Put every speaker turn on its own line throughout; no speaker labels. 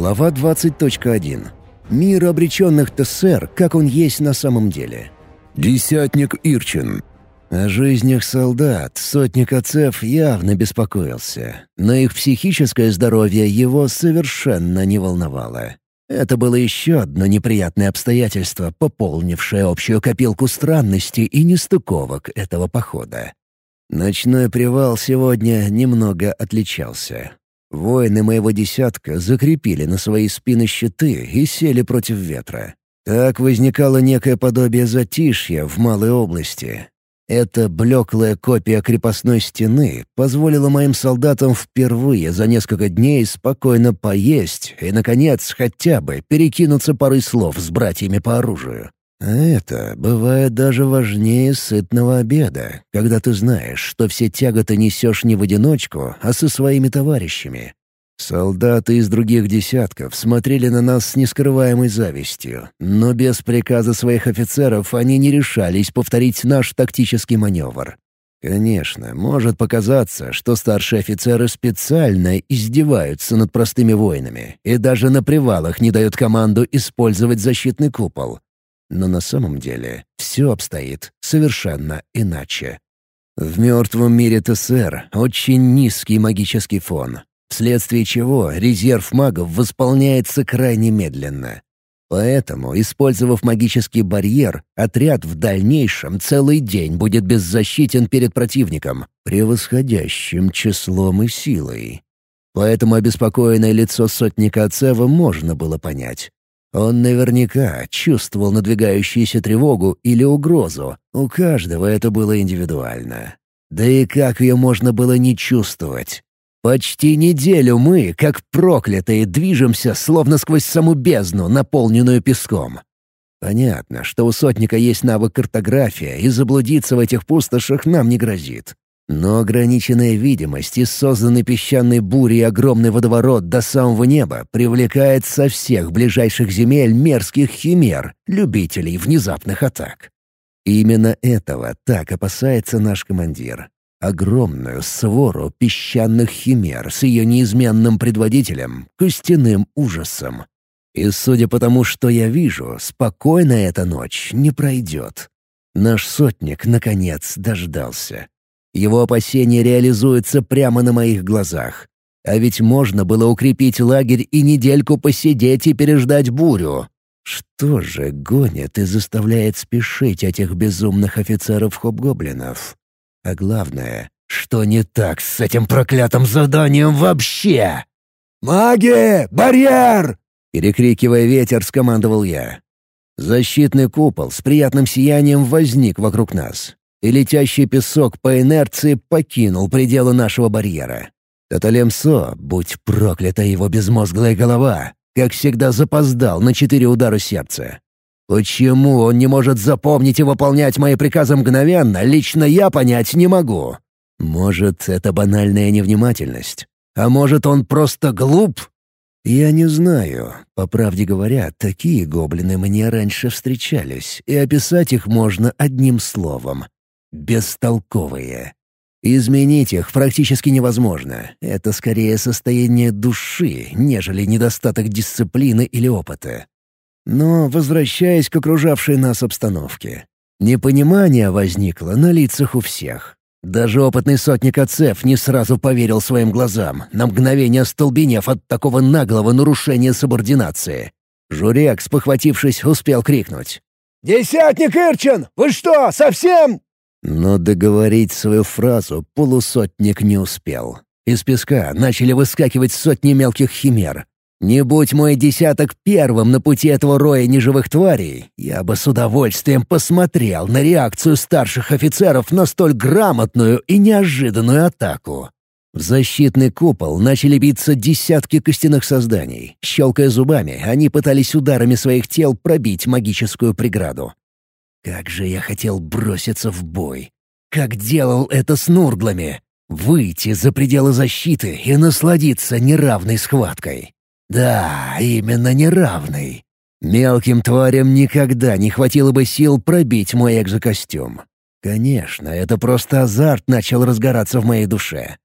Глава 20.1. Мир обреченных ТСР, как он есть на самом деле. Десятник Ирчин. О жизнях солдат сотник Ацев явно беспокоился, но их психическое здоровье его совершенно не волновало. Это было еще одно неприятное обстоятельство, пополнившее общую копилку странностей и нестыковок этого похода. Ночной привал сегодня немного отличался. Воины моего десятка закрепили на свои спины щиты и сели против ветра. Так возникало некое подобие затишья в малой области. Эта блеклая копия крепостной стены позволила моим солдатам впервые за несколько дней спокойно поесть и, наконец, хотя бы перекинуться парой слов с братьями по оружию. А это бывает даже важнее сытного обеда, когда ты знаешь, что все тяготы несешь не в одиночку, а со своими товарищами. Солдаты из других десятков смотрели на нас с нескрываемой завистью, но без приказа своих офицеров они не решались повторить наш тактический маневр. Конечно, может показаться, что старшие офицеры специально издеваются над простыми воинами и даже на привалах не дают команду использовать защитный купол. Но на самом деле все обстоит совершенно иначе. В мертвом мире ТСР очень низкий магический фон, вследствие чего резерв магов восполняется крайне медленно. Поэтому, использовав магический барьер, отряд в дальнейшем целый день будет беззащитен перед противником, превосходящим числом и силой. Поэтому обеспокоенное лицо сотника Ацева можно было понять. Он наверняка чувствовал надвигающуюся тревогу или угрозу. У каждого это было индивидуально. Да и как ее можно было не чувствовать? Почти неделю мы, как проклятые, движемся, словно сквозь саму бездну, наполненную песком. Понятно, что у сотника есть навык картография, и заблудиться в этих пустошах нам не грозит. Но ограниченная видимость и созданный песчаной бурей огромный водоворот до самого неба привлекает со всех ближайших земель мерзких химер, любителей внезапных атак. Именно этого так опасается наш командир. Огромную свору песчаных химер с ее неизменным предводителем, костяным ужасом. И судя по тому, что я вижу, спокойно эта ночь не пройдет. Наш сотник, наконец, дождался. Его опасения реализуются прямо на моих глазах. А ведь можно было укрепить лагерь и недельку посидеть и переждать бурю. Что же гонит и заставляет спешить этих безумных офицеров-хобгоблинов? А главное, что не так с этим проклятым заданием вообще? «Маги! Барьер!» — перекрикивая ветер, скомандовал я. Защитный купол с приятным сиянием возник вокруг нас и летящий песок по инерции покинул пределы нашего барьера. Таталемсо, будь проклята его безмозглая голова, как всегда запоздал на четыре удара сердца. Почему он не может запомнить и выполнять мои приказы мгновенно, лично я понять не могу. Может, это банальная невнимательность? А может, он просто глуп? Я не знаю. По правде говоря, такие гоблины мне раньше встречались, и описать их можно одним словом бестолковые. Изменить их практически невозможно. Это скорее состояние души, нежели недостаток дисциплины или опыта. Но, возвращаясь к окружавшей нас обстановке, непонимание возникло на лицах у всех. Даже опытный сотник Ацеф не сразу поверил своим глазам, на мгновение остолбенев от такого наглого нарушения субординации. Журек, спохватившись, успел крикнуть. «Десятник Ирчин! Вы что, совсем...» Но договорить свою фразу полусотник не успел. Из песка начали выскакивать сотни мелких химер. Не будь мой десяток первым на пути этого роя неживых тварей, я бы с удовольствием посмотрел на реакцию старших офицеров на столь грамотную и неожиданную атаку. В защитный купол начали биться десятки костяных созданий. Щелкая зубами, они пытались ударами своих тел пробить магическую преграду. Как же я хотел броситься в бой. Как делал это с нурглами. Выйти за пределы защиты и насладиться неравной схваткой. Да, именно неравной. Мелким тварям никогда не хватило бы сил пробить мой экзокостюм. Конечно, это просто азарт начал разгораться в моей душе.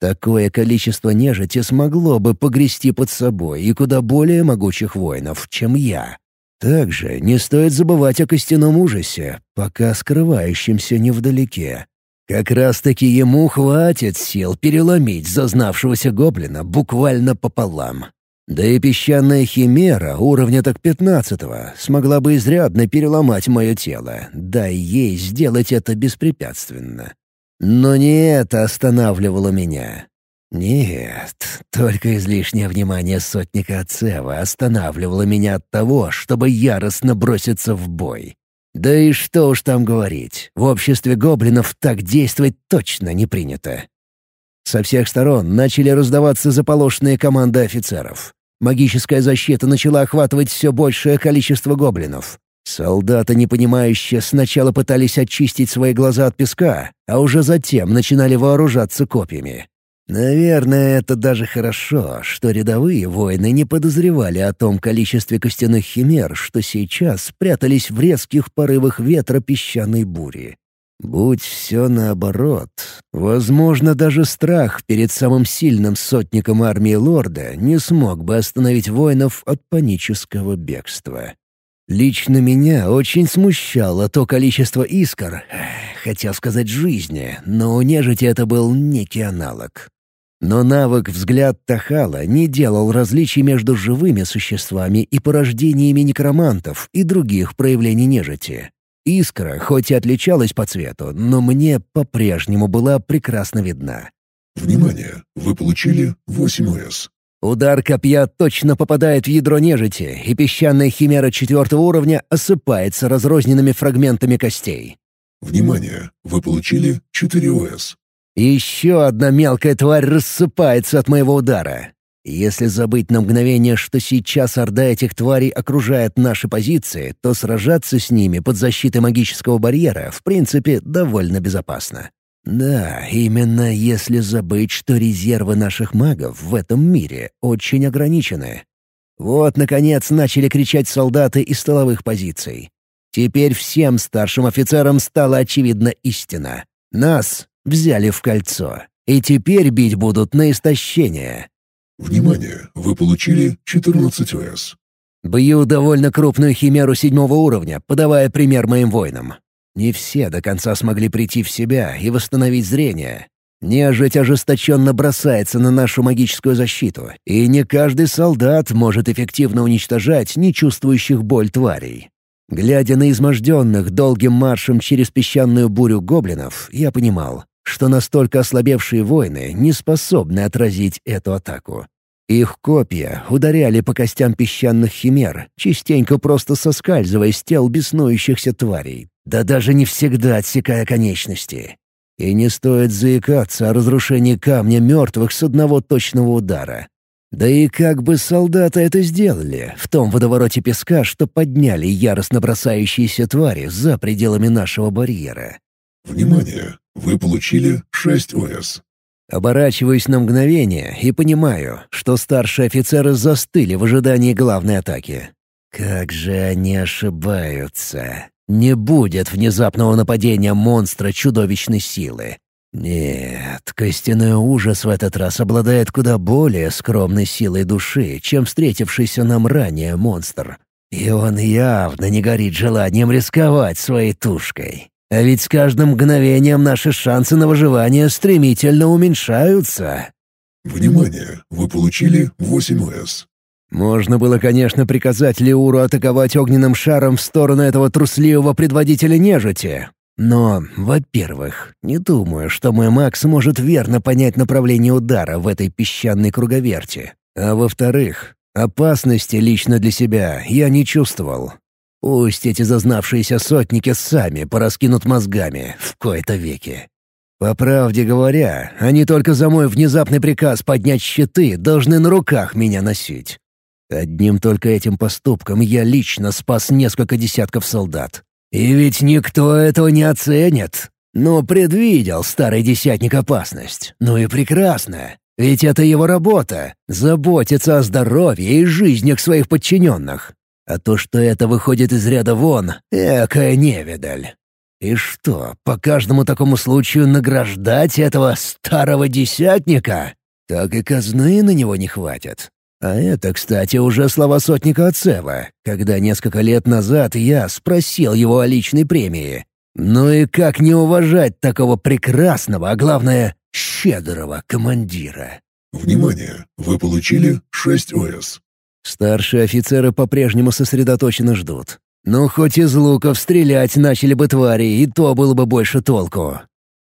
Такое количество нежити смогло бы погрести под собой и куда более могучих воинов, чем я. Также не стоит забывать о костяном ужасе, пока скрывающемся невдалеке. Как раз-таки ему хватит сил переломить зазнавшегося гоблина буквально пополам. Да и песчаная химера уровня так пятнадцатого смогла бы изрядно переломать мое тело, дай ей сделать это беспрепятственно. Но не это останавливало меня. Нет, только излишнее внимание сотника Ацева останавливало меня от того, чтобы яростно броситься в бой. Да и что уж там говорить, в обществе гоблинов так действовать точно не принято. Со всех сторон начали раздаваться заполошенные команды офицеров. Магическая защита начала охватывать все большее количество гоблинов. Солдаты, непонимающие, сначала пытались очистить свои глаза от песка, а уже затем начинали вооружаться копьями. Наверное, это даже хорошо, что рядовые воины не подозревали о том количестве костяных химер, что сейчас прятались в резких порывах ветра песчаной бури. Будь все наоборот, возможно, даже страх перед самым сильным сотником армии лорда не смог бы остановить воинов от панического бегства. Лично меня очень смущало то количество искр, хотел сказать жизни, но у нежити это был некий аналог. Но навык «Взгляд Тахала» не делал различий между живыми существами и порождениями некромантов и других проявлений нежити. Искра хоть и отличалась по цвету, но мне по-прежнему была прекрасно видна.
«Внимание! Вы получили 8 ОС.
Удар копья точно попадает в ядро нежити, и песчаная химера четвертого уровня осыпается разрозненными фрагментами костей.
Внимание! Вы получили 4 ОС.
Еще одна мелкая тварь рассыпается от моего удара. Если забыть на мгновение, что сейчас орда этих тварей окружает наши позиции, то сражаться с ними под защитой магического барьера в принципе довольно безопасно. Да, именно если забыть, что резервы наших магов в этом мире очень ограничены. Вот, наконец, начали кричать солдаты из столовых позиций. Теперь всем старшим офицерам стала очевидна истина. Нас взяли в кольцо, и теперь бить будут на истощение.
Внимание! Вы получили 14 ОС.
Бью довольно крупную химеру седьмого уровня, подавая пример моим воинам. Не все до конца смогли прийти в себя и восстановить зрение. Нежить ожесточенно бросается на нашу магическую защиту, и не каждый солдат может эффективно уничтожать нечувствующих боль тварей. Глядя на изможденных долгим маршем через песчаную бурю гоблинов, я понимал, что настолько ослабевшие воины не способны отразить эту атаку. Их копья ударяли по костям песчаных химер, частенько просто соскальзывая с тел беснующихся тварей, да даже не всегда отсекая конечности. И не стоит заикаться о разрушении камня мертвых с одного точного удара. Да и как бы солдаты это сделали в том водовороте песка, что подняли яростно бросающиеся твари за пределами нашего барьера.
Внимание! Вы получили 6 ОС.
Оборачиваюсь на мгновение и понимаю, что старшие офицеры застыли в ожидании главной атаки. Как же они ошибаются. Не будет внезапного нападения монстра чудовищной силы. Нет, костяной ужас в этот раз обладает куда более скромной силой души, чем встретившийся нам ранее монстр. И он явно не горит желанием рисковать своей тушкой. А ведь с каждым мгновением наши шансы на выживание стремительно уменьшаются.
Внимание! Вы получили 8 ОС.
Можно было, конечно, приказать Леуру атаковать огненным шаром в сторону этого трусливого предводителя нежити. Но, во-первых, не думаю, что мой маг сможет верно понять направление удара в этой песчаной круговерти. А во-вторых, опасности лично для себя я не чувствовал. Пусть эти зазнавшиеся сотники сами пораскинут мозгами в кои-то веки. По правде говоря, они только за мой внезапный приказ поднять щиты должны на руках меня носить. Одним только этим поступком я лично спас несколько десятков солдат. И ведь никто этого не оценит. Но предвидел старый десятник опасность. Ну и прекрасно. Ведь это его работа — заботиться о здоровье и жизнях своих подчиненных. А то, что это выходит из ряда вон, экая невидаль. И что, по каждому такому случаю награждать этого старого десятника? Так и казны на него не хватит. А это, кстати, уже слова сотника Ацева, когда несколько лет назад я спросил его о личной премии. Ну и как не уважать такого прекрасного, а главное, щедрого командира?
Внимание! Вы получили 6 ОС.
Старшие офицеры по-прежнему сосредоточенно ждут. Ну, хоть из луков стрелять начали бы твари, и то было бы больше толку.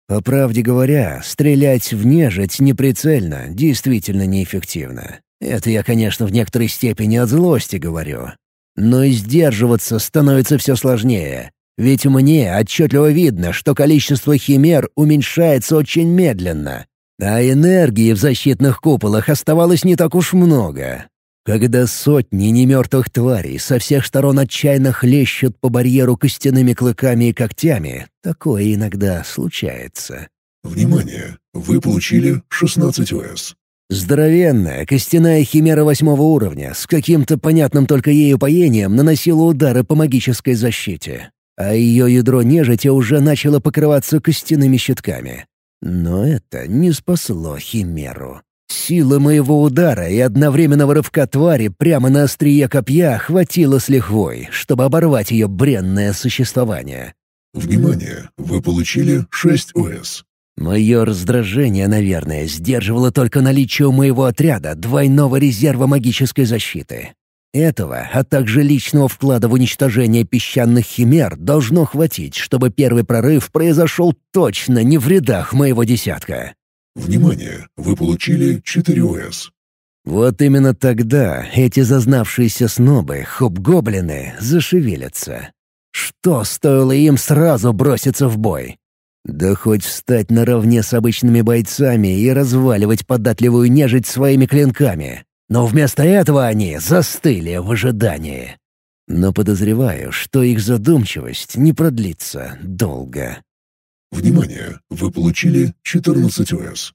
По правде говоря, стрелять в нежить неприцельно действительно неэффективно. Это я, конечно, в некоторой степени от злости говорю. Но и сдерживаться становится все сложнее. Ведь мне отчетливо видно, что количество химер уменьшается очень медленно, а энергии в защитных куполах оставалось не так уж много. Когда сотни немертвых тварей со всех сторон отчаянно хлещут по барьеру костяными клыками и когтями, такое иногда случается.
Внимание! Вы получили 16 ОС.
Здоровенная, костяная химера восьмого уровня с каким-то понятным только ею поением наносила удары по магической защите, а ее ядро нежити уже начало покрываться костяными щитками. Но это не спасло химеру. Силы моего удара и одновременного рывка твари прямо на острие копья хватило с лихвой, чтобы оборвать ее бренное существование.
Внимание! Вы получили 6 ОС.
Мое раздражение, наверное, сдерживало только наличие у моего отряда двойного резерва магической защиты. Этого, а также личного вклада в уничтожение песчаных химер должно хватить, чтобы первый прорыв произошел точно не в рядах моего десятка.
Внимание! Вы получили 4 ОС.
Вот именно тогда эти зазнавшиеся снобы, хоб-гоблины, зашевелятся. Что стоило им сразу броситься в бой? Да хоть встать наравне с обычными бойцами и разваливать податливую нежить своими клинками. Но вместо этого они застыли в ожидании. Но подозреваю, что их задумчивость не продлится долго.
Внимание! Вы получили 14 ОС.